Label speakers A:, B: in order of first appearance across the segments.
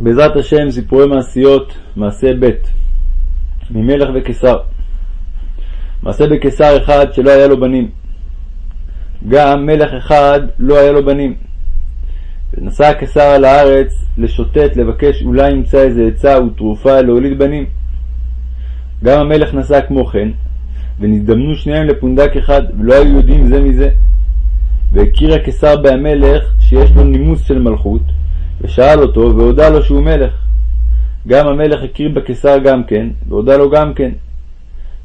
A: בעזרת השם סיפורי מעשיות, מעשה ב' ממלך וקיסר. מעשה בקיסר אחד שלא היה לו בנים. גם מלך אחד לא היה לו בנים. ונסע הקיסר על הארץ לשוטט לבקש אולי ימצא איזה עצה ותרופה להוליד בנים. גם המלך נסע כמו כן, ונזדמנו שניהם לפונדק אחד, ולא היו יודעים זה מזה. והכיר הקיסר בהמלך שיש לו נימוס של מלכות, ושאל אותו, והודה לו שהוא מלך. גם המלך הכיר בקיסר גם כן, והודה לו גם כן.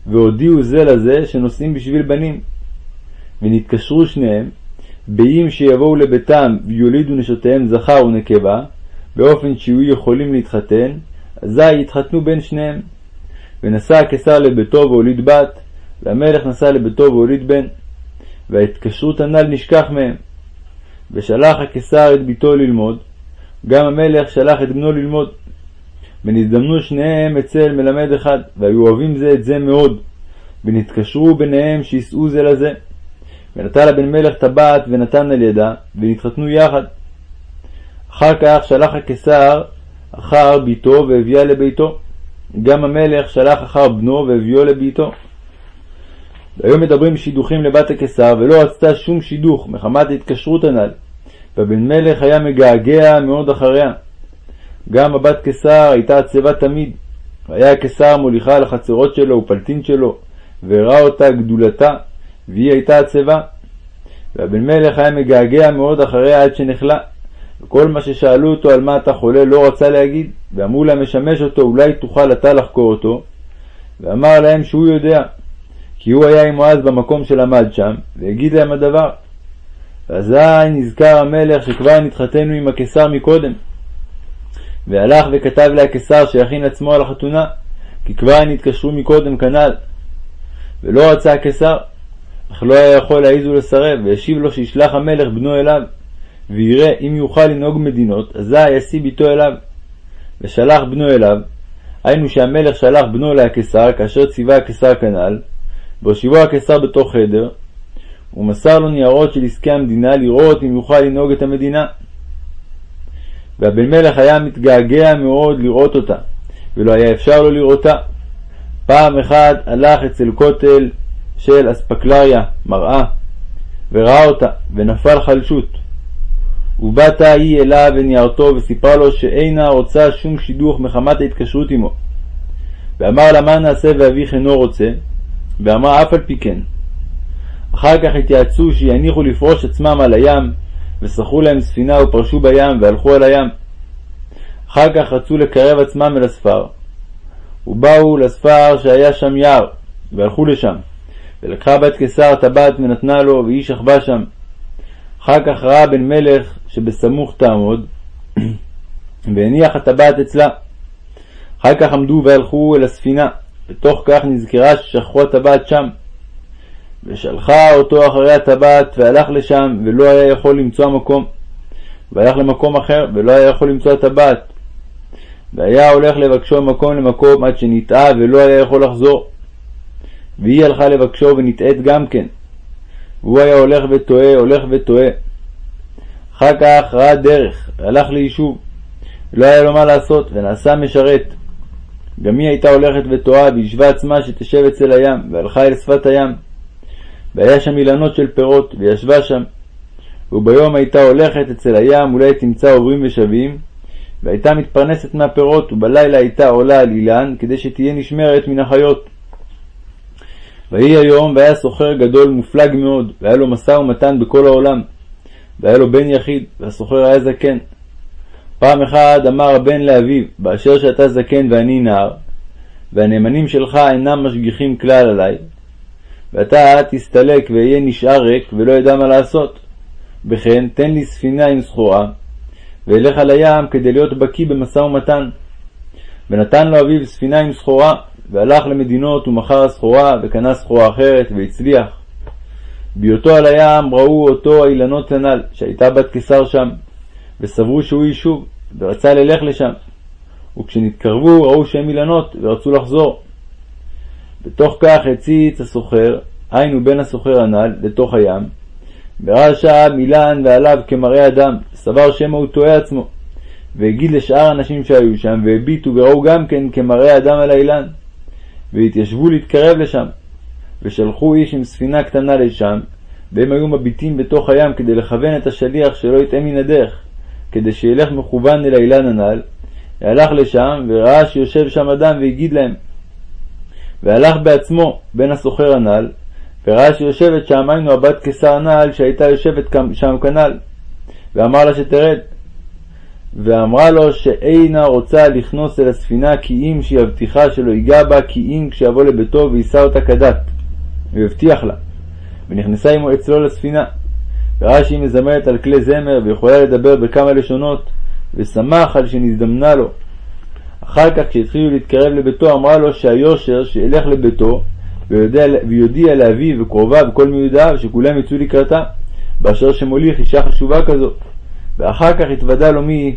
A: והודיעו זה לזה שנושאים בשביל בנים. ונתקשרו שניהם, באם שיבואו לביתם ויולידו נשותיהם זכר ונקבה, באופן שיהיו יכולים להתחתן, אזי יתחתנו בין שניהם. ונשא הקיסר לביתו והוליד בת, והמלך נסע לביתו והוליד בן. וההתקשרות הנ"ל נשכח מהם. ושלח הקיסר את ביתו ללמוד, גם המלך שלח את בנו ללמוד. ונזדמנו שניהם אצל מלמד אחד, והיו אוהבים זה את זה מאוד, ונתקשרו ביניהם שיישאו זה לזה. ונטל הבן מלך טבעת ונתן על ידה, ונתחתנו יחד. אחר כך שלח הקיסר אחר ביתו והביאה לביתו. גם המלך שלח אחר בנו והביאו לביתו. והיום מדברים שידוכים לבת הקיסר, ולא רצתה שום שידוך מחמת ההתקשרות הנ"ל, והבן מלך היה מגעגע מאוד אחריה. גם הבת קיסר הייתה עצבה תמיד, והיה הקיסר מוליכה על החצרות שלו ופלטין שלו, והראה אותה גדולתה, והיא הייתה עצבה. והבן מלך היה מגעגע מאוד אחריה עד שנחלה. וכל מה ששאלו אותו על מה אתה חולה לא רצה להגיד, ואמרו להם משמש אותו, אולי תוכל אתה לחקור אותו. ואמר להם שהוא יודע, כי הוא היה עמו אז במקום שלמד שם, והגיד להם הדבר. ואזי נזכר המלך שכבר נתחתנו עם הקיסר מקודם. והלך וכתב להקיסר שיכין עצמו על החתונה, כי כבר נתקשרו מקודם כנ"ל. ולא רצה הקיסר, אך לא היה יכול להעיז ולסרב, והשיב לו שישלח המלך בנו אליו, ויראה אם יוכל לנהוג מדינות, אזי ישיא ביתו אליו. ושלח בנו אליו, היינו שהמלך שלח בנו להקיסר, כאשר ציווה הקיסר כנ"ל, והושיבו הקיסר בתוך חדר, ומסר לו ניירות של עסקי המדינה לראות אם יוכל לנהוג את המדינה. והבן מלך היה מתגעגע מאוד לראות אותה, ולא היה אפשר לו לראותה. פעם אחת הלך אצל כותל של אספקלריה, מראה, וראה אותה, ונפל חלשות. ובאת היא אליו וניירתו, וסיפרה לו שאינה רוצה שום שידוך מחמת ההתקשרות עמו. ואמר לה מה נעשה ואביך אינו רוצה, ואמרה אף על פי כן. אחר כך התייעצו שיניחו לפרוש עצמם על הים, ושכרו להם ספינה ופרשו בים, והלכו על הים. אחר כך רצו לקרב עצמם אל הספר, ובאו לספר שהיה שם יער, והלכו לשם. ולקחה בת קיסר טבעת ונתנה לו, והיא שכבה שם. אחר כך ראה בן מלך שבסמוך תעמוד, והניח הטבעת אצלה. אחר כך עמדו והלכו אל הספינה, בתוך כך נזכרה ששכחו הטבעת שם. ושלחה אותו אחרי הטבעת, והלך לשם, ולא היה יכול למצוא המקום. והלך למקום אחר, ולא היה יכול למצוא הטבעת. והיה הולך לבקשו ממקום למקום עד שנטעה ולא היה יכול לחזור. והיא הלכה לבקשו ונטעית גם כן. והוא היה הולך וטועה, הולך וטועה. אחר כך ראה דרך, והלך ליישוב. לא היה לו מה לעשות, ונעשה משרת. גם היא הייתה הולכת וטועה, וישבה עצמה שתשב אצל הים, והלכה אל שפת הים. והיה שם אילנות של פירות, וישבה שם. וביום הייתה הולכת אצל הים, אולי תמצא עוברים ושבים, והייתה מתפרנסת מהפירות, ובלילה הייתה עולה על אילן, כדי שתהיה נשמרת מן החיות. ויהי היום, והיה סוחר גדול מופלג מאוד, והיה לו משא ומתן בכל העולם. והיה לו בן יחיד, והסוחר היה זקן. פעם אחת אמר הבן לאביו, באשר שאתה זקן ואני נער, והנאמנים שלך אינם משגיחים כלל עלי, ואתה תסתלק ואהיה נשאר ריק ולא ידע מה לעשות. וכן, תן לי ספינה עם סחורה, ואלך על הים כדי להיות בקיא במשא ומתן. ונתן לו אביו ספינה עם סחורה, והלך למדינות ומכר הסחורה, וקנה סחורה אחרת, והצליח. בהיותו על הים ראו אותו האילנות הנ"ל, שהייתה בת קיסר שם, וסברו שהוא יישוב, ורצה ללך לשם. וכשנתקרבו ראו שהם אילנות, ורצו לחזור. בתוך כך הציץ הסוחר, היינו בן הסוחר הנ"ל, לתוך הים, וראה שם אילן ועליו כמראה אדם, סבר שמא הוא טועה עצמו, והגיד לשאר האנשים שהיו שם, והביטו וראו גם כן כמראה אדם על האילן, והתיישבו להתקרב לשם, ושלחו איש עם ספינה קטנה לשם, והם היו מביטים בתוך הים כדי לכוון את השליח שלא יטעה מן הדרך, כדי שילך מכוון אל האילן הנ"ל, הלך לשם וראה שיושב שם אדם והגיד להם. והלך בעצמו בין הסוחר הנ"ל, וראה שיושבת שם היינו הבת קיסר הנ"ל שהייתה יושבת שם כנ"ל, ואמר לה שתרד. ואמרה לו שאינה רוצה לכנוס אל הספינה כי אם שיבטיחה שלא ייגע בה כי אם כשיבוא לביתו ויישא אותה כדת. והבטיח לה. ונכנסה עמו אצלו לספינה. וראה שהיא מזמרת על כלי זמר ויכולה לדבר בכמה לשונות, ושמח על שנזדמנה לו. אחר כך כשהתחילו להתקרב לביתו אמרה לו שהיושר שילך לביתו ויודיע לאביו וקרוביו וכל מיודעיו שכולם יצאו לקראתה, באשר שמוליך אישה חשובה כזו. ואחר כך התוודה לו מי היא.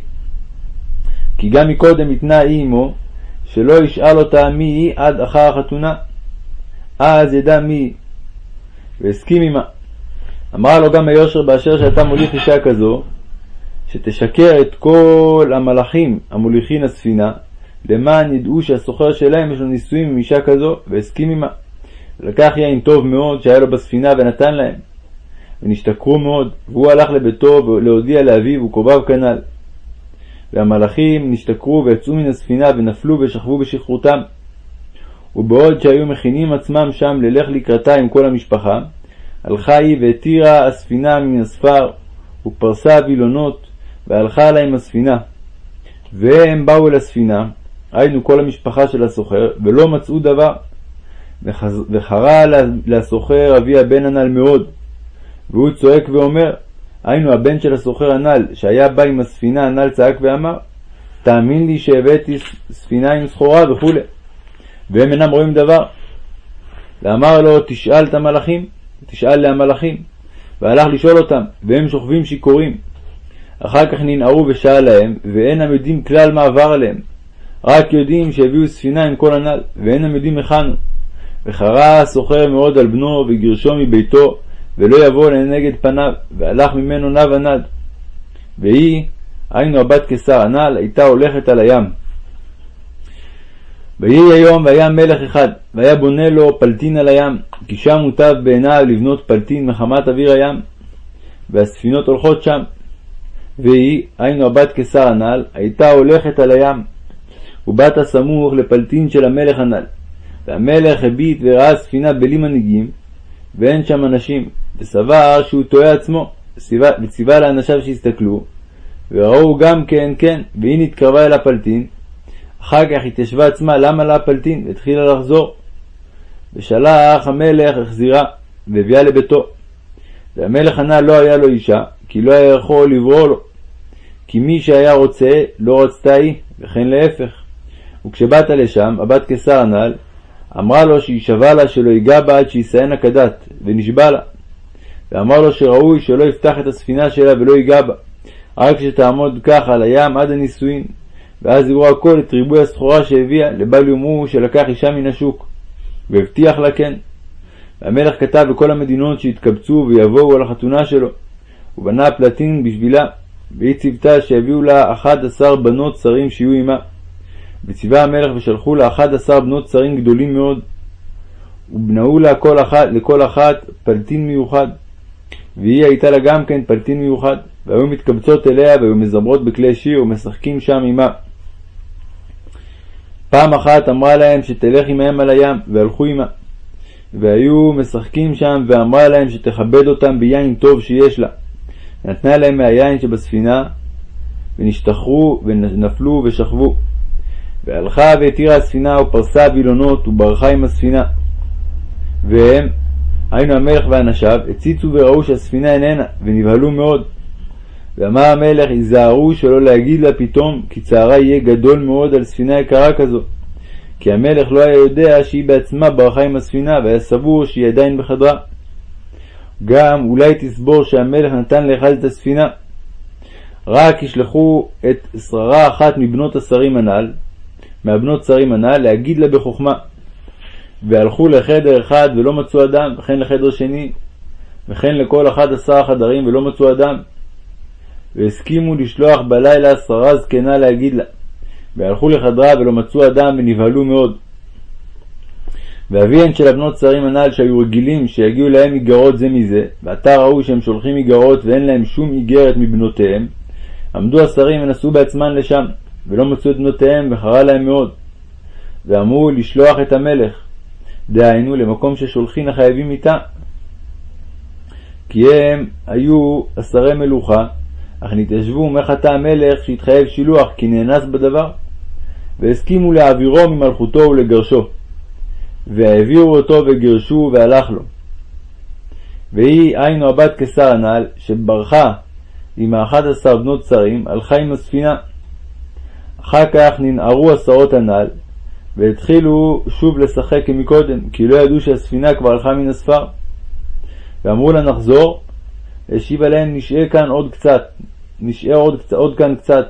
A: כי גם מקודם התנה היא עמו, שלא ישאל אותה מי היא עד אחר החתונה. אז ידע מי היא, והסכים עמה. אמרה לו גם היושר באשר שאתה מוליך אישה כזו, שתשקר את כל המלאכים המוליכין הספינה, למען ידעו שהסוחר שלהם יש לו נישואים עם אישה כזו, והסכים עמה. לקח יין טוב מאוד שהיה לו בספינה ונתן להם. ונשתכרו מאוד, והוא הלך לביתו להודיע לאביו וקרוביו כנ"ל. והמלאכים נשתכרו ויצאו מן הספינה ונפלו ושכבו בשכרותם. ובעוד שהיו מכינים עצמם שם ללך לקראתה עם כל המשפחה, הלכה היא והתירה הספינה מן הספר, ופרסה וילונות, והלכה לה עם הספינה. והם באו אל הספינה, היינו כל המשפחה של הסוחר, ולא מצאו דבר. וחרה לסוחר אבי הבן הנ"ל מאוד, והוא צועק ואומר, היינו הבן של הסוחר הנ"ל, שהיה בא עם הספינה הנ"ל צעק ואמר, תאמין לי שהבאתי ספינה עם סחורה וכו', והם אינם רואים דבר. ואמר לו, תשאל את המלאכים, תשאל להמלאכים, והלך לשאול אותם, והם שוכבים שיכורים. אחר כך ננערו ושאל להם, ואינם יודעים כלל מה עבר עליהם, רק יודעים שהביאו ספינה עם כל הנ"ל, ואינם יודעים היכן הוא. וחרה הסוחר מאוד על בנו וגירשו מביתו, ולא יבוא לנגד פניו, והלך ממנו נע ונד. והיא, היינו הבת קיסר הנ"ל, הייתה הולכת על הים. ויהי היום והיה מלך אחד, והיה בונה לו פלטין על הים, כי שם מוטב בעיניו לבנות פלטין מחמת אוויר הים, והספינות הולכות שם. והיא, היינו הבת קיסר הנ"ל, הייתה הולכת על הים, ובאת סמוך לפלטין של המלך הנ"ל. והמלך הביט וראה ספינה בלי מנהיגים, ואין שם אנשים, וסבר שהוא טועה עצמו, וציווה לאנשיו שיסתכלו, וראו גם כן כן, והיא נתקרבה אל הפלטין, אחר כך התיישבה עצמה למה לה הפלטין, והתחילה לחזור. ושלח המלך החזירה, והביאה לביתו. והמלך ענה לא היה לו אישה, כי לא היה יכול לברור לו. כי מי שהיה רוצה, לא רצתה היא, וכן להפך. וכשבאת לשם, הבת קיסר הנ"ל, אמרה לו שישבע לה שלא ייגע בה עד שיסיינה כדת, ונשבע לה. ואמר לו שראוי שלא יפתח את הספינה שלה ולא ייגע בה, רק שתעמוד כך על הים עד הנישואין, ואז יראו הכל את ריבוי הסחורה שהביאה, לבל יאמרו שלקח אישה מן השוק. והבטיח לה כן. והמלך כתב לכל המדינות שיתקבצו ויבואו על החתונה שלו, ובנה פלטין בשבילה, והיא ציוותה שיביאו לה אחד עשר בנות שרים שיהיו עמה. וציווה המלך ושלחו לה אחד עשר בנות שרים גדולים מאוד, ובנאו לה כל אחת, לכל אחת פלטין מיוחד. והיא הייתה לה גם כן פלטין מיוחד, והיו מתקבצות אליה והיו מזמרות בכלי שיר ומשחקים שם עמה. פעם אחת אמרה להם שתלך עמהם על הים, והלכו עמה. והיו משחקים שם, ואמרה להם שתכבד אותם ביין טוב שיש לה. נתנה להם מהיין שבספינה, ונשתחררו ונפלו ושכבו. והלכה והתירה הספינה ופרסה וילונות וברחה עם הספינה. והם, היינו המלך ואנשיו, הציצו וראו שהספינה איננה, ונבהלו מאוד. ואמר המלך, היזהרו שלא להגיד לה פתאום, כי צערה יהיה גדול מאוד על ספינה יקרה כזו. כי המלך לא היה יודע שהיא בעצמה ברחה עם הספינה, והיה סבור שהיא עדיין בחדרה. גם אולי תסבור שהמלך נתן לאחד את הספינה. רק ישלחו את שררה אחת מבנות השרים הנ"ל, מהבנות שרים הנ"ל, להגיד לה בחוכמה. והלכו לחדר אחד ולא מצאו אדם, וכן לחדר שני, וכן לכל אחד עשר חדרים ולא מצאו אדם. והסכימו לשלוח בלילה שרה זקנה להגיד לה, והלכו לחדרה ולא מצאו אדם ונבהלו מאוד. ואביהן של הבנות שרים הנ"ל שהיו רגילים שיגיעו להם איגרות זה מזה, ועתה ראו שהם שולחים איגרות ואין להם שום איגרת מבנותיהם, עמדו השרים ונסעו בעצמן לשם, ולא מצאו את בנותיהם וחרה להם מאוד. ואמרו לשלוח את המלך, דהיינו למקום ששולחין החייבים איתה. כי הם היו השרי מלוכה, אך נתיישבו מחטא המלך שהתחייב שילוח כי נאנס בדבר, והסכימו להעבירו ממלכותו ולגרשו. והעבירו אותו וגירשו והלך לו. והיא היינו הבת קיסר הנ"ל, שברחה עם האחד עשר בנות שרים, הלכה עם הספינה. אחר כך ננערו עשרות הנ"ל, והתחילו שוב לשחק כמקודם, כי לא ידעו שהספינה כבר הלכה מן הספר. ואמרו לה נחזור, השיבה להם נשאר כאן עוד קצת, נשאר עוד, עוד כאן קצת.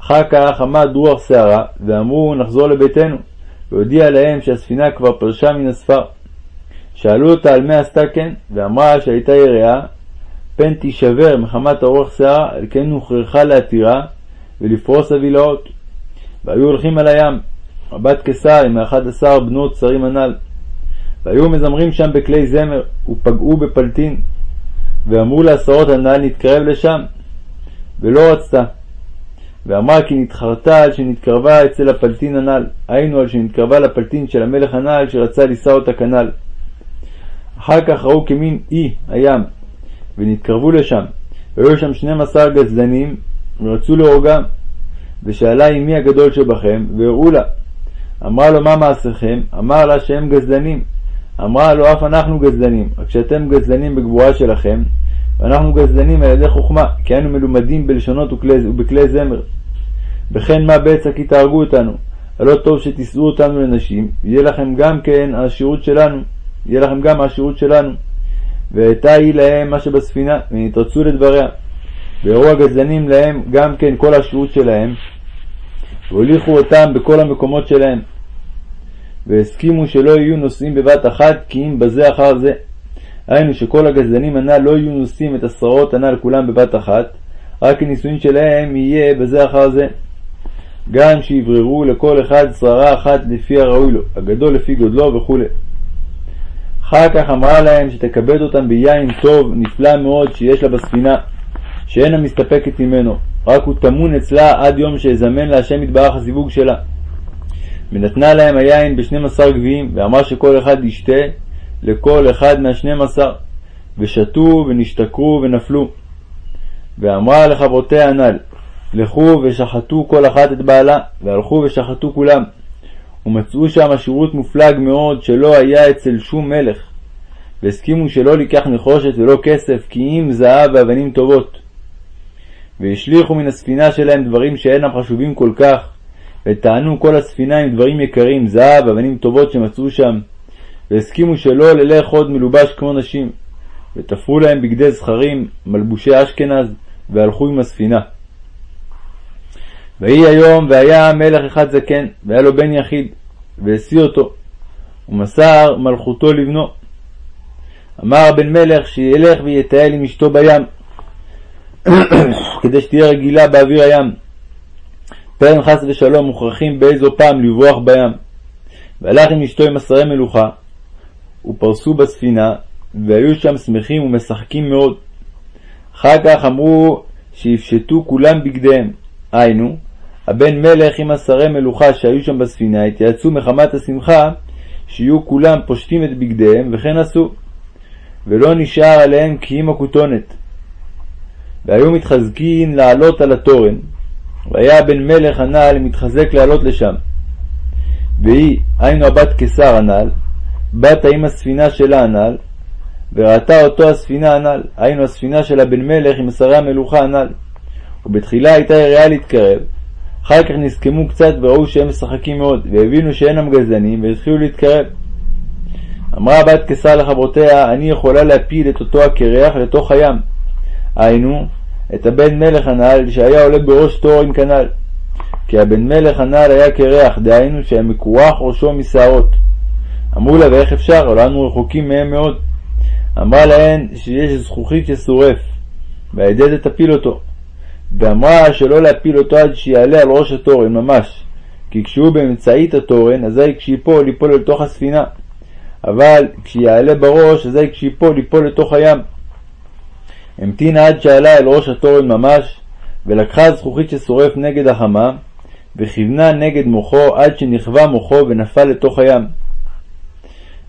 A: אחר כך עמד רוח שערה, ואמרו נחזור לביתנו. והודיע להם שהספינה כבר פרשה מן הספר. שאלו אותה על מה עשתה כן, ואמרה שהייתה יראה, פן תישבר מחמת ארוך שיער, על כן הוכרחה להתירה ולפרוס הווילאות. והיו הולכים על הים, הבת קיסר עם האחד עשר בנות שרים הנ"ל. והיו מזמרים שם בכלי זמר, ופגעו בפלטין. ואמרו לעשרות הנ"ל נתקרב לשם, ולא רצתה. ואמרה כי נתחרתה על שנתקרבה אצל הפלטין הנ"ל, היינו על שנתקרבה לפלטין של המלך הנ"ל שרצה לישא אותה כנ"ל. אחר כך ראו כמין אי הים, ונתקרבו לשם, והיו שם שנים עשר גזלנים, ורצו להורגם. ושאלה היא מי הגדול שבכם, והראו לה. אמרה לו מה מעשיכם? אמר לה שהם גזלנים. אמרה לו אף אנחנו גזלנים, רק שאתם גזלנים בגבורה שלכם, ואנחנו גזלנים על ידי חוכמה, כי אנו מלומדים בלשונות ובכלי זמר. וכן מה בצע כי תהרגו אותנו, הלא טוב שתישאו אותנו לנשים, יהיה לכם גם כן העשירות שלנו, יהיה לכם גם העשירות שלנו. והייתה היא להם מה שבספינה, ונתרצו לדבריה. והראו הגזלנים להם גם כן כל העשירות שלהם, והוליכו אותם בכל המקומות שלהם. והסכימו שלא יהיו נושאים בבת אחת כי אם בזה אחר זה. היינו שכל הגזלנים הנ"ל לא יהיו נושאים את השררות הנ"ל כולם בבת אחת, רק הנישואין שלהם יהיה בזה אחר זה. גם שיבררו לכל אחד שררה אחת לפי הראוי לו, הגדול לפי גודלו וכו'. אחר כך אמרה להם שתכבד אותם ביין טוב, נפלא מאוד, שיש לה בספינה, שאינה מסתפקת ממנו, רק הוא טמון אצלה עד יום שיזמן להשם יתברך הזיווג שלה. ונתנה להם היין בשנים עשר גביעים, ואמר שכל אחד ישתה לכל אחד מהשנים עשר, ושתו ונשתכרו ונפלו. ואמרה לחברותיה הנ"ל, לכו ושחטו כל אחת את בעלה, והלכו ושחטו כולם. ומצאו שם שירות מופלג מאוד שלא היה אצל שום מלך, והסכימו שלא לקח נחושת ולא כסף, כי אם זהב ואבנים טובות. והשליכו מן הספינה שלהם דברים שאינם חשובים כל כך, וטענו כל הספינה עם דברים יקרים, זהב, אבנים טובות שמצאו שם, והסכימו שלא ללך עוד מלובש כמו נשים, ותפרו להם בגדי זכרים, מלבושי אשכנז, והלכו עם הספינה. ויהי היום, והיה מלך אחד זקן, והיה לו בן יחיד, והשיא אותו, ומסר מלכותו לבנו. אמר הבן מלך שילך ויטייל עם אשתו בים, כדי שתהיה רגילה באוויר הים. פן חס ושלום מוכרחים באיזו פעם לברוח בים. והלך עם אשתו עם עשרי מלוכה, ופרסו בספינה, והיו שם שמחים ומשחקים מאוד. אחר כך אמרו שיפשטו כולם בגדיהם, היינו, הבן מלך עם עשרי מלוכה שהיו שם בספינה התייעצו מחמת השמחה שיהיו כולם פושטים את בגדיהם, וכן עשו. ולא נשאר עליהם כי אם הכותונת. והיו מתחזקין לעלות על התורן, והיה הבן מלך הנ"ל מתחזק לעלות לשם. והיא, היינו הבת קיסר הנ"ל, באת עם הספינה שלה הנ"ל, וראתה אותו הספינה הנ"ל, היינו הספינה של הבן מלך עם שרי המלוכה הנ"ל. ובתחילה הייתה יריעה להתקרב, אחר כך נסכמו קצת וראו שהם משחקים מאוד, והבינו שאינם גזלנים, והתחילו להתקרב. אמרה הבת קיסר לחברותיה, אני יכולה להפיל את אותו הקרח לתוך הים. היינו, את הבן מלך הנ"ל שהיה עולה בראש תור עם כנ"ל. כי הבן מלך הנ"ל היה קרח, דהיינו שהיה מקורח ראשו משערות. אמרו לה, ואיך אפשר? הלא אנו רחוקים מהם מאוד. אמרה להן שיש זכוכית ששורף, ועל ידי זה תפיל אותו. ואמרה שלא להפיל אותו עד שיעלה על ראש התורן ממש, כי כשהוא באמצעית התורן, אזי כשיפול ליפול אל תוך הספינה, אבל כשיעלה בראש, אזי כשיפול ליפול לתוך הים. המתינה עד שעלה אל ראש התורן ממש, ולקחה זכוכית ששורף נגד החמה, וכיוונה נגד מוחו עד שנכווה מוחו ונפל לתוך הים.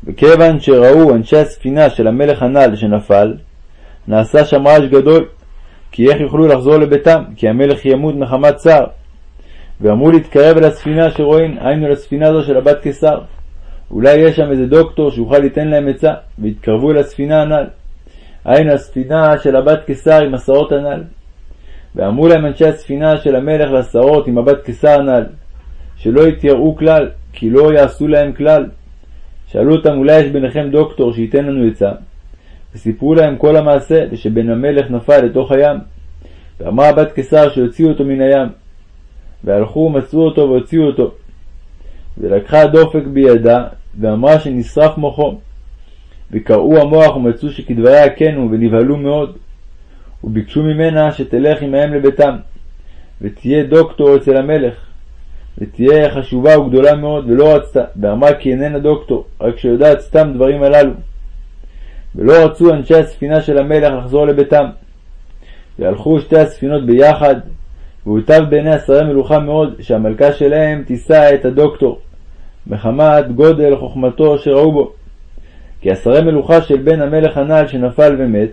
A: וכיוון שראו אנשי הספינה של המלך הנ"ל שנפל, נעשה שם רעש גדול, כי איך יוכלו לחזור לביתם, כי המלך ימות מחמת צער. ואמרו להתקרב אל הספינה שרואים, היינו לספינה זו של הבת קיסר. אולי יש שם איזה דוקטור שיוכל ליתן להם עצה, והתקרבו אל הספינה הנ"ל. היינו הספינה של הבת קיסר עם השרות הנ"ל. ואמרו להם אנשי הספינה של המלך לשרות עם הבת קיסר הנ"ל, שלא יתייראו כלל, כי לא יעשו להם כלל. שאלו אותם אולי יש ביניכם דוקטור שייתן לנו עצה, וסיפרו להם כל המעשה, ושבן המלך נפל לתוך הים. ואמרה הבת קיסר שיוציאו אותו מן הים. והלכו ומצאו אותו והוציאו אותו. ולקחה דופק בידה, ואמרה שנשרף מוחו. וקראו המוח ומצאו שכדבריה כן הוא, ונבהלו מאוד. וביקשו ממנה שתלך עמהם לביתם, ותהיה דוקטור אצל המלך, ותהיה חשובה וגדולה מאוד, ולא רצתה, ואמרה כי איננה דוקטור, רק שיודעת סתם דברים הללו. ולא רצו אנשי הספינה של המלך לחזור לביתם. והלכו שתי הספינות ביחד, והוטב בעיני השרי מלוכה מאוד שהמלכה שלהם תישא את הדוקטור, מחמת גודל חוכמתו שראו בו. כי השרי מלוכה של בן המלך הנ"ל שנפל ומת,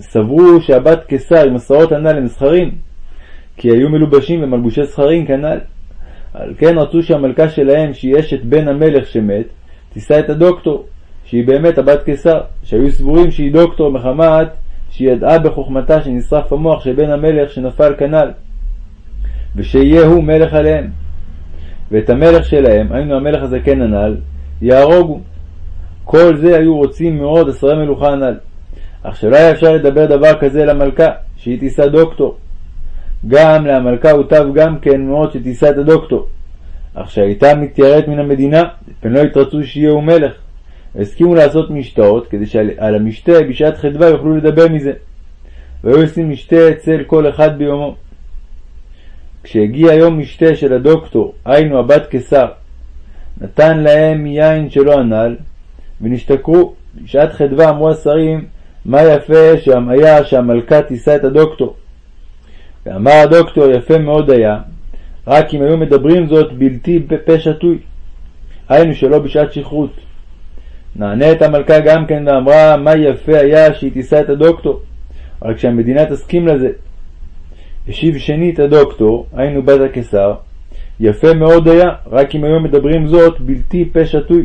A: סברו שהבת קיסר עם השרות הנ"ל הם זכרים, כי היו מלובשים במלבושי זכרים כנ"ל. על כן רצו שהמלכה שלהם, שהיא אשת בן המלך שמת, תישא את הדוקטור, שהיא באמת הבת קיסר, שהיו סבורים שהיא דוקטור מחמת שהיא ידעה בחוכמתה שנשרף המוח של בן המלך שנפל כנ"ל, ושיהיה הוא מלך עליהם. ואת המלך שלהם, היינו המלך הזקן הנ"ל, יהרוגו. כל זה היו רוצים מאוד עשרי מלוכה הנ"ל. אך שלא היה אפשר לדבר דבר כזה למלכה, שהיא תישא דוקטור. גם להמלכה הוטב גם כן מאוד שתישא את הדוקטור. אך שהייתה מתייראת מן המדינה, פן לא התרצו שיהיה הוא מלך. הסכימו לעשות משתאות, כדי שעל המשתה בשעת חדווה יוכלו לדבר מזה. והיו עושים משתה אצל כל אחד ביומו. כשהגיע יום משתה של הדוקטור, היינו הבת קיסר, נתן להם מיין שלא הנ"ל, ונשתכרו. בשעת חדווה אמרו השרים, מה יפה שם היה שהמלכה תישא את הדוקטור. ואמר הדוקטור, יפה מאוד היה, רק אם היו מדברים זאת בלתי בפה שתוי. היינו שלא בשעת שכרות. נענית המלכה גם כן ואמרה, מה יפה היה שהיא תישא את הדוקטור, רק שהמדינה תסכים לזה. השיב שנית הדוקטור, היינו בת הקיסר, יפה מאוד היה, רק אם היו מדברים זאת בלתי פה שתוי.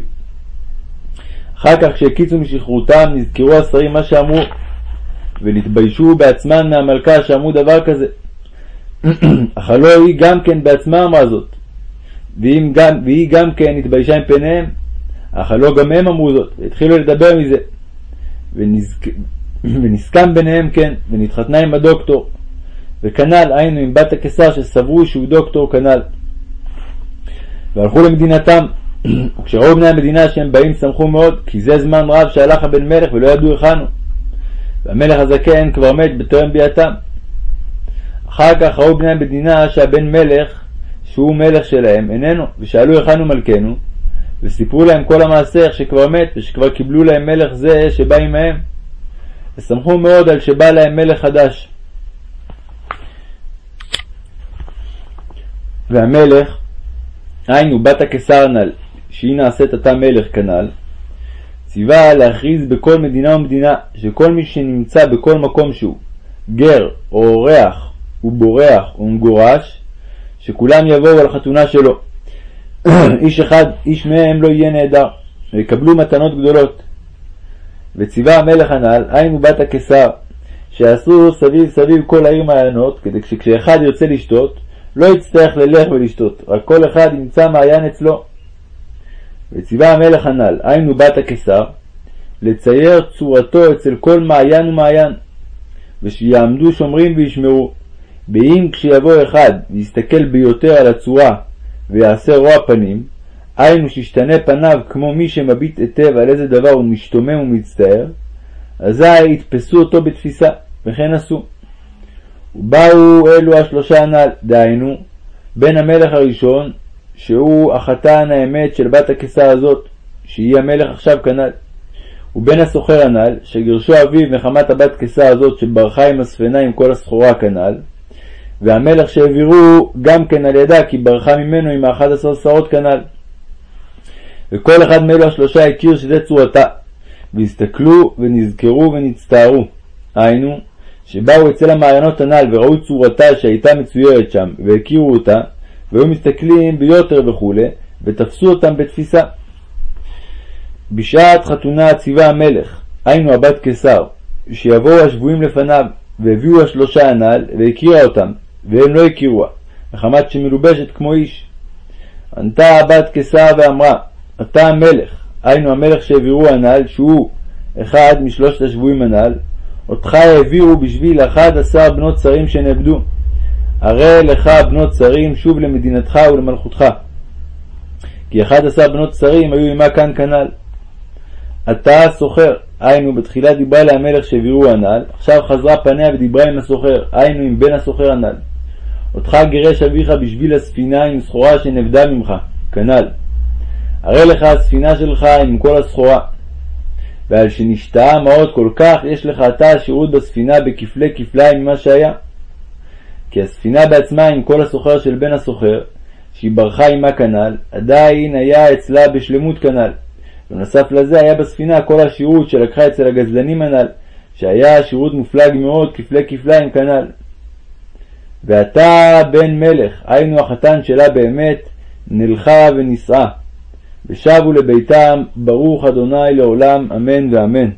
A: אחר כך כשהקיצו משכרותם נזכרו השרים מה שאמרו, ונתביישו בעצמם מהמלכה שאמרו דבר כזה. אך הלא היא גם כן בעצמה אמרה זאת, גם, והיא גם כן התביישה עם פניהם, אך הלא גם הם אמרו זאת, והתחילו לדבר מזה. ונזק... ונסכם ביניהם כן, ונתחתנה עם הדוקטור. וכנ"ל היינו עם בת הקיסר שסברו שהוא דוקטור כנ"ל. והלכו למדינתם, וכשראו בני המדינה שהם באים שמחו מאוד, כי זה זמן רב שהלך הבן מלך ולא ידעו היכן הוא. והמלך הזקן כבר מת בטרם ביאתם. אחר כך ראו בני המדינה שהבן מלך, שהוא מלך שלהם, איננו, ושאלו היכן הוא מלכנו, וסיפרו להם כל המעשה איך שכבר מת, ושכבר קיבלו להם מלך זה שבא עמהם. ושמחו מאוד על שבא להם מלך חדש. והמלך, היינו בת הקיסר נ"ל, שהיא נעשית עתה מלך כנ"ל, ציווה להכריז בכל מדינה ומדינה שכל מי שנמצא בכל מקום שהוא, גר או אורח ובורח ומגורש, שכולם יבואו על החתונה שלו. איש אחד, איש מהם לא יהיה נעדר, ויקבלו מתנות גדולות. וציווה המלך הנ"ל, היינו בת הקיסר, שעשו סביב סביב כל העיר מעיינות, כדי שכשאחד ירצה לשתות, לא יצטרך ללך ולשתות, רק כל אחד ימצא מעיין אצלו. וציווה המלך הנ"ל, היינו בת הקיסר, לצייר צורתו אצל כל מעיין ומעיין, ושיעמדו שומרים וישמרו, ואם כשיבוא אחד ויסתכל ביותר על הצורה ויעשה רוע פנים, היינו שישתנה פניו כמו מי שמביט היטב על איזה דבר הוא משתומם ומצטער, אזי יתפסו אותו בתפיסה, וכן עשו. ובאו אלו השלושה הנ"ל, דהיינו, בן המלך הראשון, שהוא החתן האמת של בת הקיסר הזאת, שהיא המלך עכשיו כנ"ל, ובן הסוחר הנ"ל, שגירשו אביו מחמת הבת קיסר הזאת שברחה עם הספינה עם כל הסחורה כנ"ל, והמלך שהעבירו גם כן על ידה כי ברחה ממנו עם האחד עשר שרות כנ"ל. וכל אחד מאלו השלושה הכיר שזה צורתה, והסתכלו ונזכרו ונצטערו. היינו, שבאו אצל המעיינות הנ"ל וראו צורתה שהייתה מצוירת שם, והכירו אותה, והיו מסתכלים ביותר וכו', ותפסו אותם בתפיסה. בשעת חתונה ציווה המלך, היינו הבת קיסר, שיבואו השבויים לפניו, והביאו השלושה הנ"ל, והכירה אותם, והם לא הכירוה, מחמת שמלובשת כמו איש. ענתה הבת קיסר ואמרה, אתה המלך, היינו המלך שהעבירו הנ"ל, שהוא אחד משלושת השבויים הנ"ל, אותך העבירו בשביל אחד עשר בנות שרים שנאבדו. הרי לך בנות שרים שוב למדינתך ולמלכותך. כי אחד עשר בנות שרים היו עמה כאן כנ"ל. אתה הסוחר, היינו בתחילה דיברה אל המלך שהעבירו הנ"ל, עכשיו חזרה פניה ודיברה עם הסוחר, היינו עם בן הסוחר הנ"ל. אותך גירש אביך בשביל הספינה עם סחורה שנאבדה ממך, כנ"ל. הרי לך הספינה שלך עם כל הסחורה. ועל שנשתאה מאוד כל כך, יש לך אתה השירות בספינה בכפלי כפליים ממה שהיה. כי הספינה בעצמה עם כל הסוחר של בן הסוחר, שהיא ברחה עמה כנ"ל, עדיין היה אצלה בשלמות כנ"ל. ונוסף לזה היה בספינה כל השירות שלקחה אצל הגזלנים הנ"ל, שהיה שירות מופלג מאוד כפלי כפליים כנ"ל. ואתה בן מלך, היינו החתן שלה באמת, נלכה ונישאה. ושבו לביתם, ברוך אדוני לעולם, אמן ואמן.